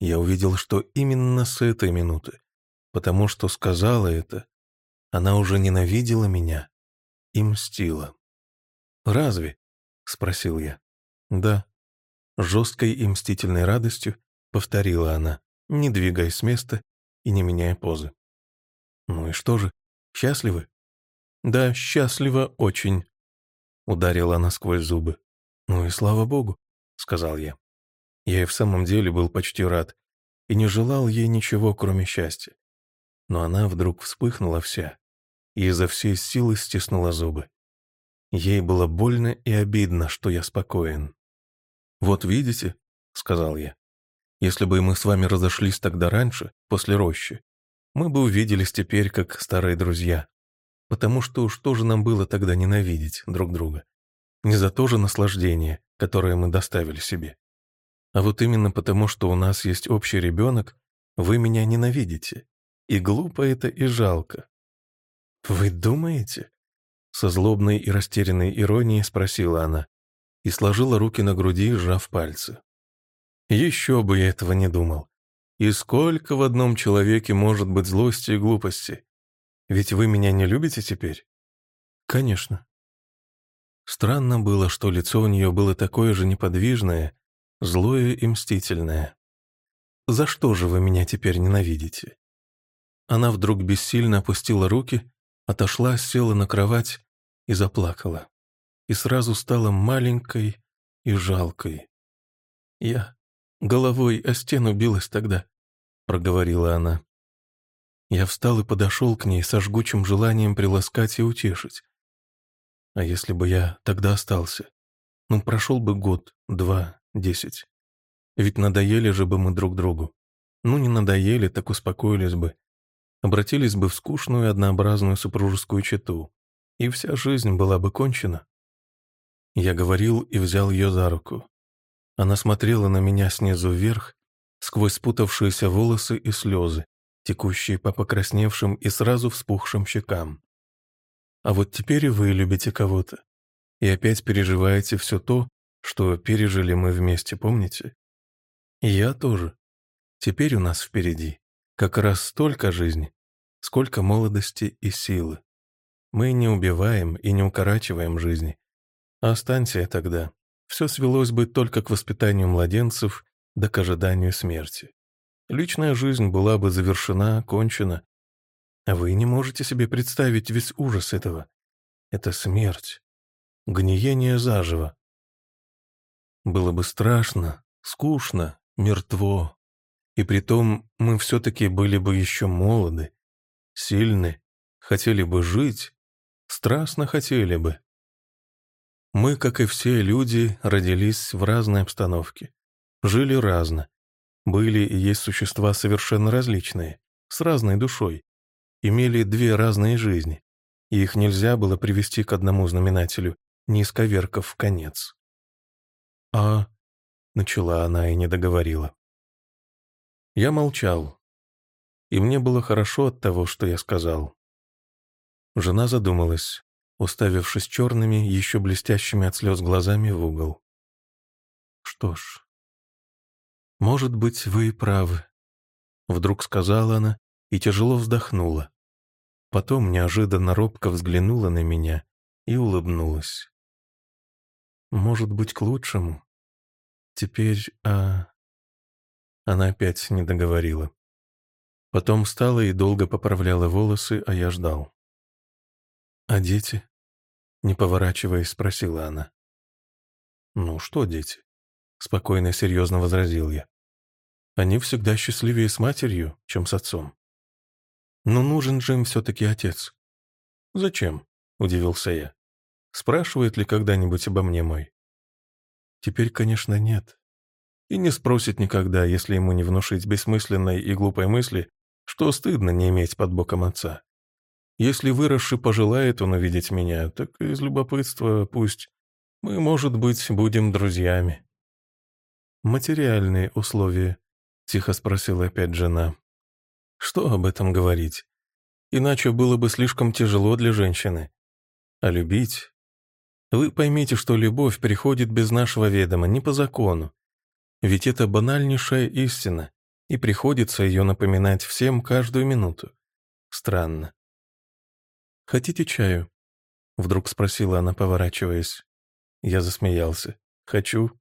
Speaker 1: я увидел, что именно с этой минуты потому что сказала это, она уже ненавидела меня и мстила. «Разве?» — спросил я. «Да». Жесткой и мстительной радостью повторила она, не двигаясь с места и не меняя позы. «Ну и что же, счастливы?» «Да, счастлива очень», — ударила она сквозь зубы. «Ну и слава богу», — сказал я. Я и в самом деле был почти рад и не желал ей ничего, кроме счастья но она вдруг вспыхнула вся и изо всей силы стиснула зубы. Ей было больно и обидно, что я спокоен. «Вот видите», — сказал я, — «если бы мы с вами разошлись тогда раньше, после рощи, мы бы увиделись теперь как старые друзья, потому что что же нам было тогда ненавидеть друг друга? Не за то же наслаждение, которое мы доставили себе. А вот именно потому, что у нас есть общий ребенок, вы меня ненавидите, и глупо это, и жалко. «Вы думаете?» Со злобной и растерянной иронией спросила она и сложила руки на груди, сжав пальцы. «Еще бы я этого не думал. И сколько в одном человеке может быть злости и глупости? Ведь вы меня не любите теперь?» «Конечно». Странно было, что лицо у нее было такое же неподвижное, злое и мстительное. «За что же вы меня теперь ненавидите?» Она вдруг бессильно опустила руки, отошла, села на кровать и заплакала. И сразу стала маленькой и жалкой. «Я головой о стену билась тогда», — проговорила она. Я встал и подошел к ней со жгучим желанием приласкать и утешить. А если бы я тогда остался? Ну, прошел бы год, два, десять. Ведь надоели же бы мы друг другу. Ну, не надоели, так успокоились бы обратились бы в скучную однообразную супружескую чету, и вся жизнь была бы кончена.
Speaker 2: Я говорил и взял ее за руку. Она смотрела на меня снизу вверх, сквозь спутавшиеся волосы и слезы, текущие по покрасневшим и сразу вспухшим щекам. А вот теперь вы любите кого-то. И опять переживаете все то, что пережили мы вместе, помните? И я тоже. Теперь у нас впереди как раз столько жизни, сколько молодости и силы. Мы не убиваем и не укорачиваем жизни. Останься тогда, все свелось бы только к воспитанию младенцев да к ожиданию смерти. Личная жизнь была бы завершена, кончена. А вы не можете себе представить весь ужас этого. Это смерть. Гниение заживо. Было бы страшно, скучно, мертво. И притом мы все-таки были бы еще молоды, сильны, хотели бы жить, страстно хотели бы. Мы, как и все люди, родились в разной обстановке, жили разно, были и есть существа совершенно различные, с разной душой, имели две разные жизни, и их нельзя было привести к одному знаменателю, не исковеркав в конец. «А...» — начала она и не договорила. Я молчал, и мне было хорошо от того, что я сказал. Жена задумалась, уставившись черными, еще блестящими от слез глазами в угол. «Что ж, может быть, вы и правы», — вдруг сказала она и тяжело вздохнула. Потом неожиданно робко взглянула на меня и улыбнулась. «Может быть, к лучшему. Теперь, а...» Она опять не договорила. Потом встала и долго поправляла волосы, а я ждал. «А дети?» Не поворачиваясь, спросила она. «Ну что, дети?» Спокойно и серьезно возразил я. «Они всегда счастливее с матерью, чем с отцом. Но нужен же им все-таки отец». «Зачем?» — удивился я. «Спрашивает ли когда-нибудь обо мне мой?» «Теперь, конечно, нет и не спросит никогда, если ему не внушить бессмысленной и глупой мысли, что стыдно не иметь под боком отца. Если выросший пожелает он увидеть меня, так из любопытства пусть мы, может быть, будем друзьями. «Материальные условия», — тихо спросила опять жена. «Что об этом говорить? Иначе было бы слишком тяжело для женщины. А любить? Вы поймите, что любовь приходит без нашего ведома, не по закону. Ведь это банальнейшая истина, и приходится ее напоминать всем каждую минуту. Странно. «Хотите чаю?» — вдруг спросила она, поворачиваясь. Я засмеялся. «Хочу».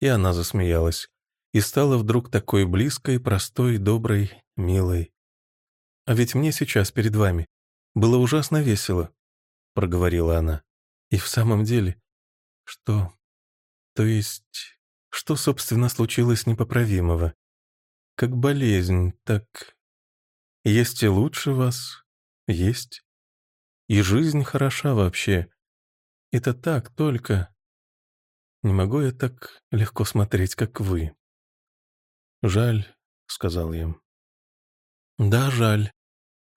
Speaker 2: И она засмеялась. И стала вдруг такой близкой, простой, доброй, милой. «А ведь мне сейчас перед вами было ужасно весело», — проговорила она. «И в самом деле...» «Что? То есть...» Что, собственно, случилось непоправимого? Как болезнь, так... Есть и лучше вас? Есть. И жизнь хороша вообще. Это так только... Не могу я так легко смотреть, как вы. Жаль, — сказал я. Да, жаль.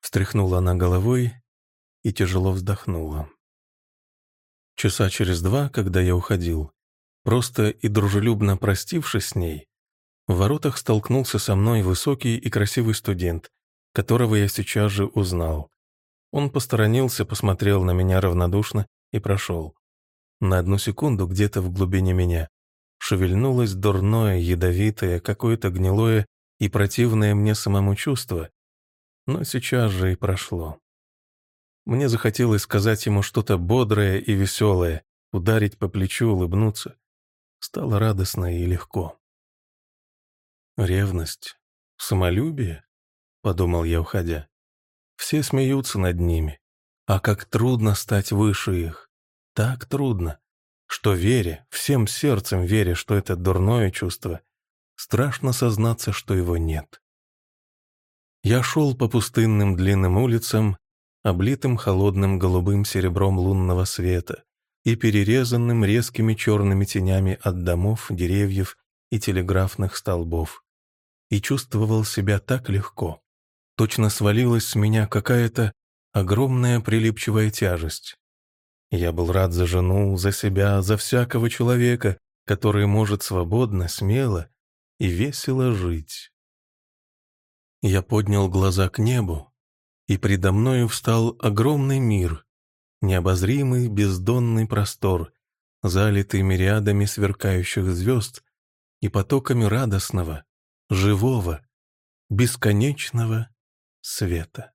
Speaker 2: Встряхнула она головой и тяжело вздохнула. Часа через два, когда я уходил, Просто и дружелюбно простившись с ней, в воротах столкнулся со мной высокий и красивый студент, которого я сейчас же узнал. Он посторонился, посмотрел на меня равнодушно и прошел. На одну секунду где-то в глубине меня шевельнулось дурное, ядовитое, какое-то гнилое и противное мне самому чувство, но сейчас же и прошло. Мне захотелось сказать ему что-то бодрое и веселое, ударить по плечу, улыбнуться. Стало радостно и легко. «Ревность? Самолюбие?» — подумал я, уходя. «Все смеются над ними. А как трудно стать выше их. Так трудно, что веря, всем сердцем веря, что это дурное чувство, страшно сознаться, что его нет. Я шел по пустынным длинным улицам, облитым холодным голубым серебром лунного света, и перерезанным резкими черными тенями от домов, деревьев и телеграфных столбов. И чувствовал себя так легко. Точно свалилась с меня какая-то огромная прилипчивая тяжесть.
Speaker 1: Я был рад за жену, за себя, за всякого человека, который может свободно, смело и весело жить. Я поднял глаза к небу, и предо мною встал огромный мир, необозримый бездонный простор, залитый мириадами сверкающих звезд и потоками радостного, живого, бесконечного света.